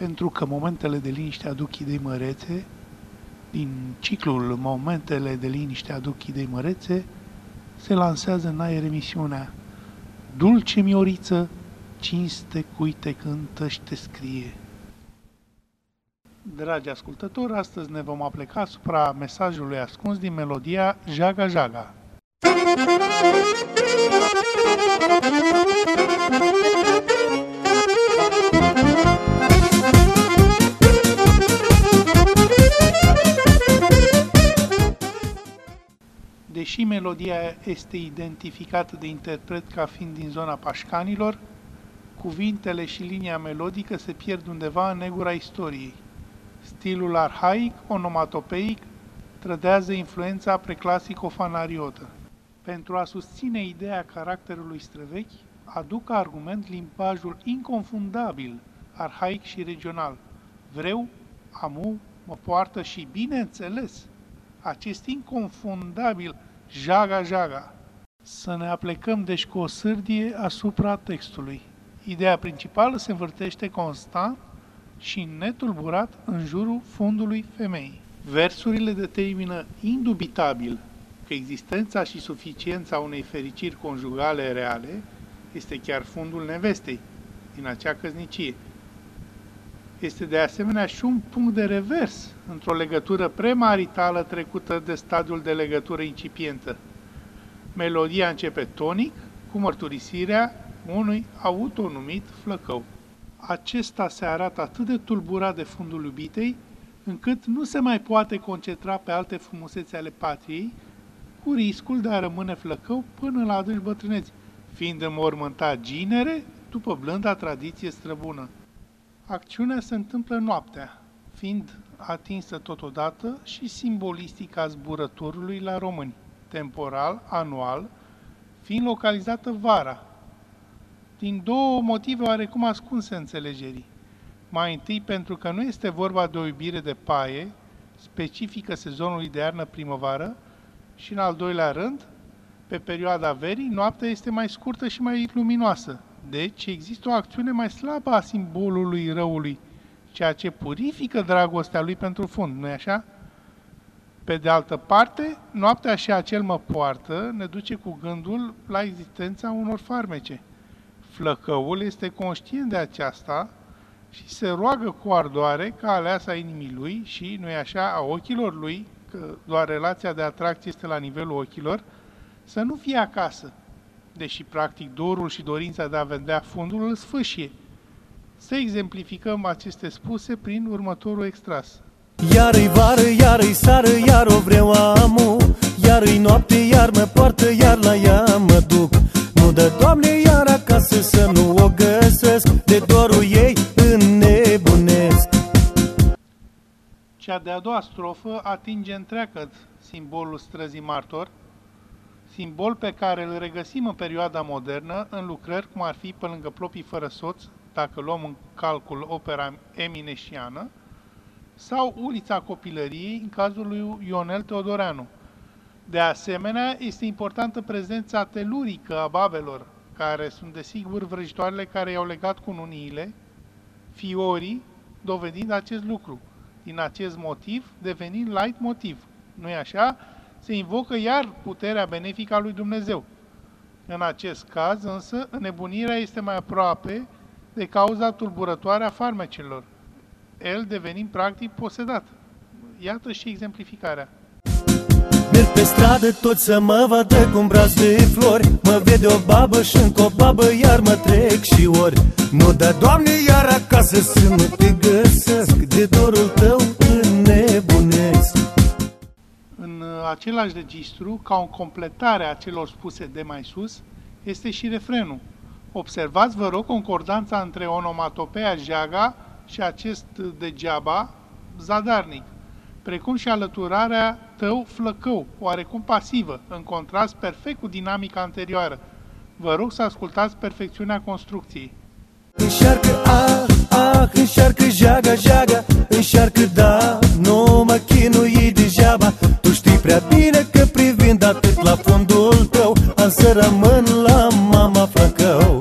pentru că momentele de liniște aduc idei mărețe, din ciclul Momentele de liniște aduc idei mărețe, se lansează în aer emisiunea Dulce Mioriță, cinste cui te cântă și te scrie. Dragi ascultători, astăzi ne vom apleca asupra mesajului ascuns din melodia Jaga Jaga. Deși melodia este identificată de interpret ca fiind din zona pașcanilor, cuvintele și linia melodică se pierd undeva în negura istoriei. Stilul arhaic, onomatopeic, trădează influența preclasico-fanariotă. Pentru a susține ideea caracterului străvechi, aduc ca argument limbajul inconfundabil, arhaic și regional. Vreu, amu, mă poartă și, bineînțeles, acest inconfundabil jaga-jaga. Să ne aplecăm deci cu o sârdie asupra textului. Ideea principală se învârtește constant și netulburat în jurul fundului femeii. Versurile determină indubitabil că existența și suficiența unei fericiri conjugale reale este chiar fundul nevestei din acea căznicie. Este de asemenea și un punct de revers într-o legătură premaritală trecută de stadiul de legătură incipientă. Melodia începe tonic cu mărturisirea unui autonumit flăcău. Acesta se arată atât de tulburat de fundul iubitei, încât nu se mai poate concentra pe alte frumusețe ale patriei, cu riscul de a rămâne flăcău până la adânci bătrâneți, fiind înmormântat ginere după blânda tradiție străbună. Acțiunea se întâmplă noaptea, fiind atinsă totodată și simbolistica zburătorului la români, temporal, anual, fiind localizată vara, din două motive oarecum ascunse înțelegerii. Mai întâi pentru că nu este vorba de o iubire de paie, specifică sezonului de iarnă-primăvară, și în al doilea rând, pe perioada verii, noaptea este mai scurtă și mai luminoasă. Deci există o acțiune mai slabă a simbolului răului, ceea ce purifică dragostea lui pentru fund, nu-i așa? Pe de altă parte, noaptea și acel mă poartă ne duce cu gândul la existența unor farmece. Flăcăul este conștient de aceasta și se roagă cu ardoare ca aleasa inimii lui și, nu-i așa, a ochilor lui, că doar relația de atracție este la nivelul ochilor, să nu fie acasă, deși practic dorul și dorința de a vedea fundul îl sfâșie. Să exemplificăm aceste spuse prin următorul extras. Iar-i vară, iar-i sară, iar o vreau amu Iar-i noapte, iar mă poartă, iar la ea mă duc Nu dă, Doamne, iar acasă să nu o găsesc De dorul ei înnebunesc Cea de-a doua strofă atinge întreagă simbolul străzii martor, simbol pe care îl regăsim în perioada modernă în lucrări cum ar fi Pe lângă plopii fără soț, dacă luăm în calcul opera emineșiană, sau Ulița Copilăriei în cazul lui Ionel Teodoreanu. De asemenea, este importantă prezența telurică a babelor, care sunt desigur vrăjitoarele care i-au legat cu nuniile, fiorii, dovedind acest lucru. Din acest motiv, devenind light motiv. Nu-i așa? Se invocă iar puterea benefică a lui Dumnezeu. În acest caz, însă, nebunirea este mai aproape de cauza tulburătoare a farmecelor, el devenind practic posedat. Iată și exemplificarea. Merg pe stradă tot să mă vadă cu braț de flori Mă vede o babă și încă o babă iar mă trec și ori Nu da Doamne iar acasă să nu te găsesc De dorul tău același registru, ca o completare a celor spuse de mai sus, este și refrenul. Observați, vă rog, concordanța între onomatopea jaga și acest degeaba zadarnic, precum și alăturarea tău flăcău, oarecum pasivă, în contrast perfect cu dinamica anterioară. Vă rog să ascultați perfecțiunea construcției. Înșarcă, ah, ah, înșarcă, jaga, jaga Înșarcă, da, nu mă chinui degeaba Tu știi prea bine că privind atât la fundul tău Am să rămân la mama flăcău.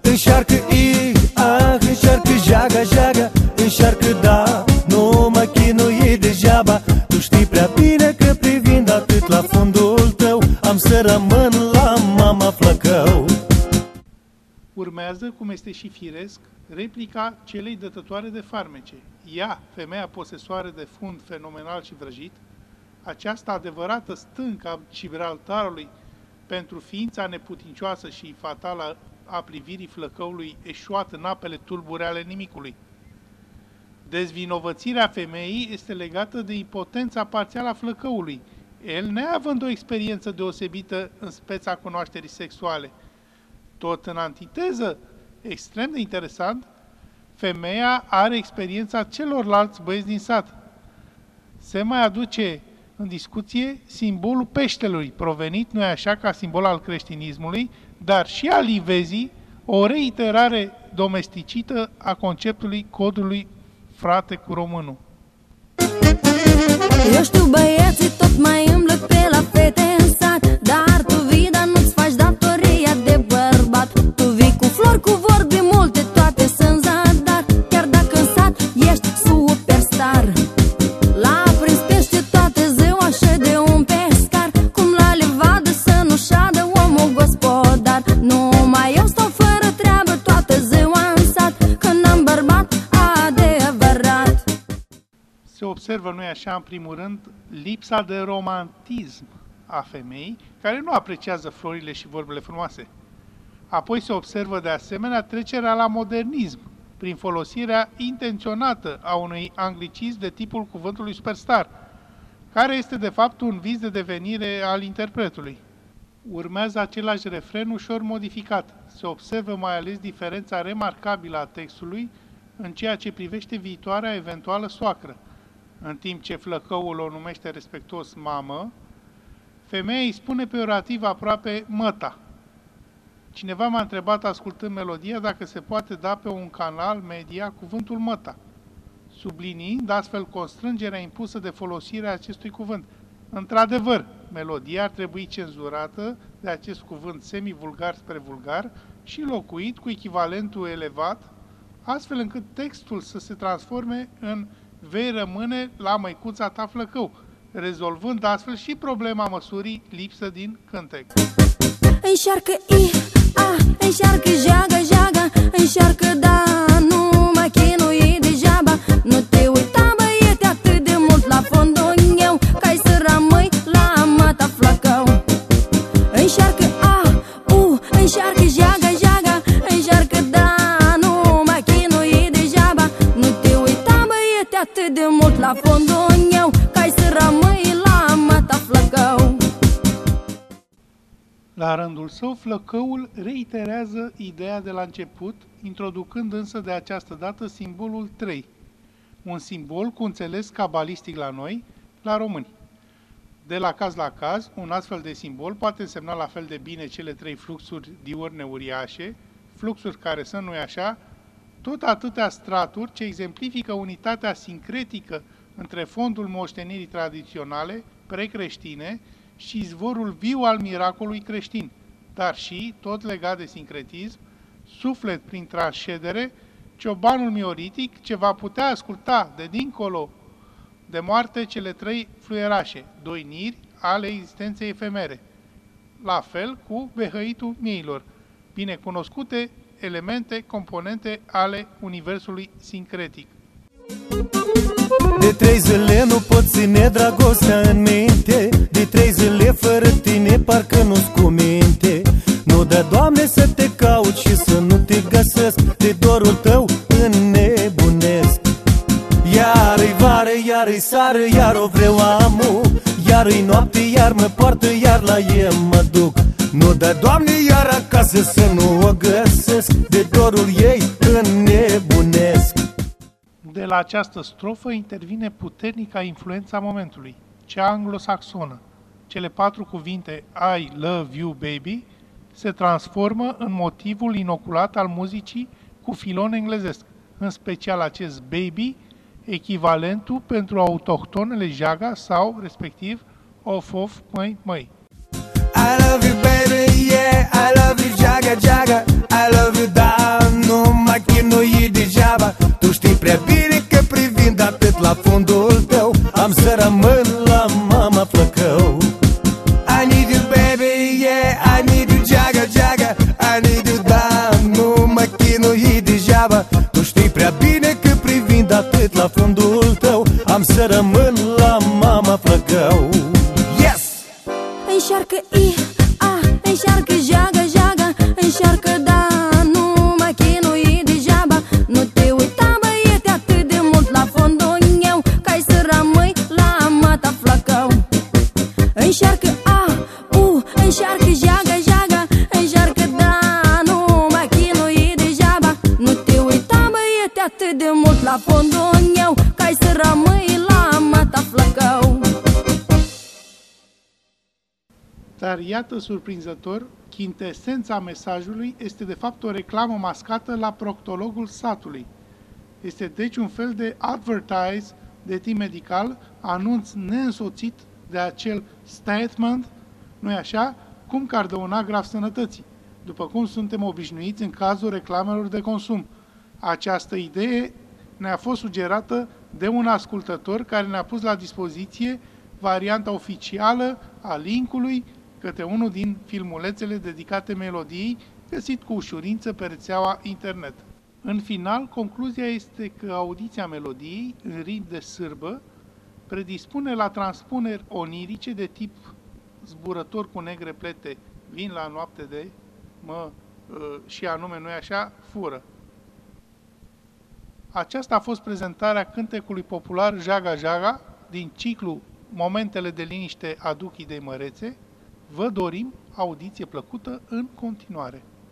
Înșarcă, i, ah, înșarcă, jaga jaga, jaga Înșarcă, da, nu mă chinui degeaba. Tu știi prea bine că privind atât la fundul tău Am să rămân la mama flăcău. Urmează, cum este și firesc, replica celei dătătoare de farmece. Ea, femeia posesoare de fund fenomenal și vrăjit, această adevărată stâncă a Gibraltarului pentru ființa neputincioasă și fatală a privirii flăcăului eșuat în apele tulbure ale nimicului. Dezvinovățirea femeii este legată de impotența parțială a flăcăului, el neavând o experiență deosebită în speța cunoașterii sexuale. Tot în antiteză, extrem de interesant, femeia are experiența celorlalți băieți din sat. Se mai aduce în discuție simbolul peștelui, provenit, nu așa, ca simbol al creștinismului, dar și al livezii, o reiterare domesticită a conceptului codului frate cu românul. Eu știu băieții tot mai îmblăc pe la fete observă, nu așa, în primul rând, lipsa de romantism a femeii, care nu apreciază florile și vorbele frumoase. Apoi se observă de asemenea trecerea la modernism, prin folosirea intenționată a unui anglicism de tipul cuvântului superstar, care este de fapt un vis de devenire al interpretului. Urmează același refren ușor modificat. Se observă mai ales diferența remarcabilă a textului în ceea ce privește viitoarea eventuală soacră. În timp ce flăcăul o numește respectuos mamă, femeia îi spune peorativ aproape măta. Cineva m-a întrebat ascultând melodia dacă se poate da pe un canal media cuvântul măta, subliniind astfel constrângerea impusă de folosirea acestui cuvânt. Într-adevăr, melodia ar trebui cenzurată de acest cuvânt semi-vulgar spre vulgar și locuit cu echivalentul elevat, astfel încât textul să se transforme în vei rămâne la măicuța ta flăcău, rezolvând astfel și problema măsurii lipsă din cântec. Înșarcă I, A, înșarcă jaga, jaga Înșarcă da, La rândul său, flăcăul reiterează ideea de la început, introducând însă de această dată simbolul 3, un simbol cu înțeles cabalistic la noi, la români. De la caz la caz, un astfel de simbol poate însemna la fel de bine cele trei fluxuri diurne uriașe, fluxuri care sunt, nu așa, tot atâtea straturi ce exemplifică unitatea sincretică între fondul moștenirii tradiționale, precreștine, și izvorul viu al miracolului creștin, dar și, tot legat de sincretism, suflet prin transcedere, ciobanul mioritic ce va putea asculta de dincolo de moarte cele trei fluierașe, doi niri ale existenței efemere, la fel cu behăitul miilor, binecunoscute elemente, componente ale universului sincretic. De trei zile nu pot ține dragostea în minte. De trei zile fără tine parcă nu-ți cu minte. Nu da, Doamne, să te caut și să nu te găsesc. De dorul tău înnebunesc. Iar-i vară, iar-i sară, iar o vreau amu. Iar-i noapte, iar mă poartă, iar la e mă duc. Nu da, Doamne, iar acasă să nu o găsesc. De dorul ei înnebunesc De la această strofă intervine puternica influența momentului, cea anglosaxonă. Cele patru cuvinte I love you baby se transformă în motivul inoculat al muzicii cu filon englezesc, în special acest baby, echivalentul pentru autohtonele jaga sau, respectiv, of of măi măi. I love you baby, yeah. I love you jaga jaga I love you da, nu mă chinui degeaba. Tu știi prea bine că privind atât la fundul tău Am să rămân la mama flăcău. I need you baby, yeah. I need you jaga jaga I need you da, nu mă chinui degeaba. Tu știi prea bine că privind atât la fundul tău Am să rămân Dar iată surprinzător, chintesența mesajului este de fapt o reclamă mascată la proctologul satului. Este deci un fel de advertise de tip medical, anunț neînsoțit de acel statement, nu-i așa, cum că ar dăuna grav sănătății, după cum suntem obișnuiți în cazul reclamelor de consum. Această idee ne-a fost sugerată de un ascultător care ne-a pus la dispoziție varianta oficială a linkului către unul din filmulețele dedicate melodiei, găsit cu ușurință pe rețeaua internet. În final, concluzia este că audiția melodiei, în ritm de sârbă, predispune la transpuneri onirice de tip zburător cu negre plete, vin la noapte de mă ă, și anume, nu așa, fură. Aceasta a fost prezentarea cântecului popular Jaga Jaga din ciclu Momentele de liniște aduc idei mărețe. Vă dorim audiție plăcută în continuare.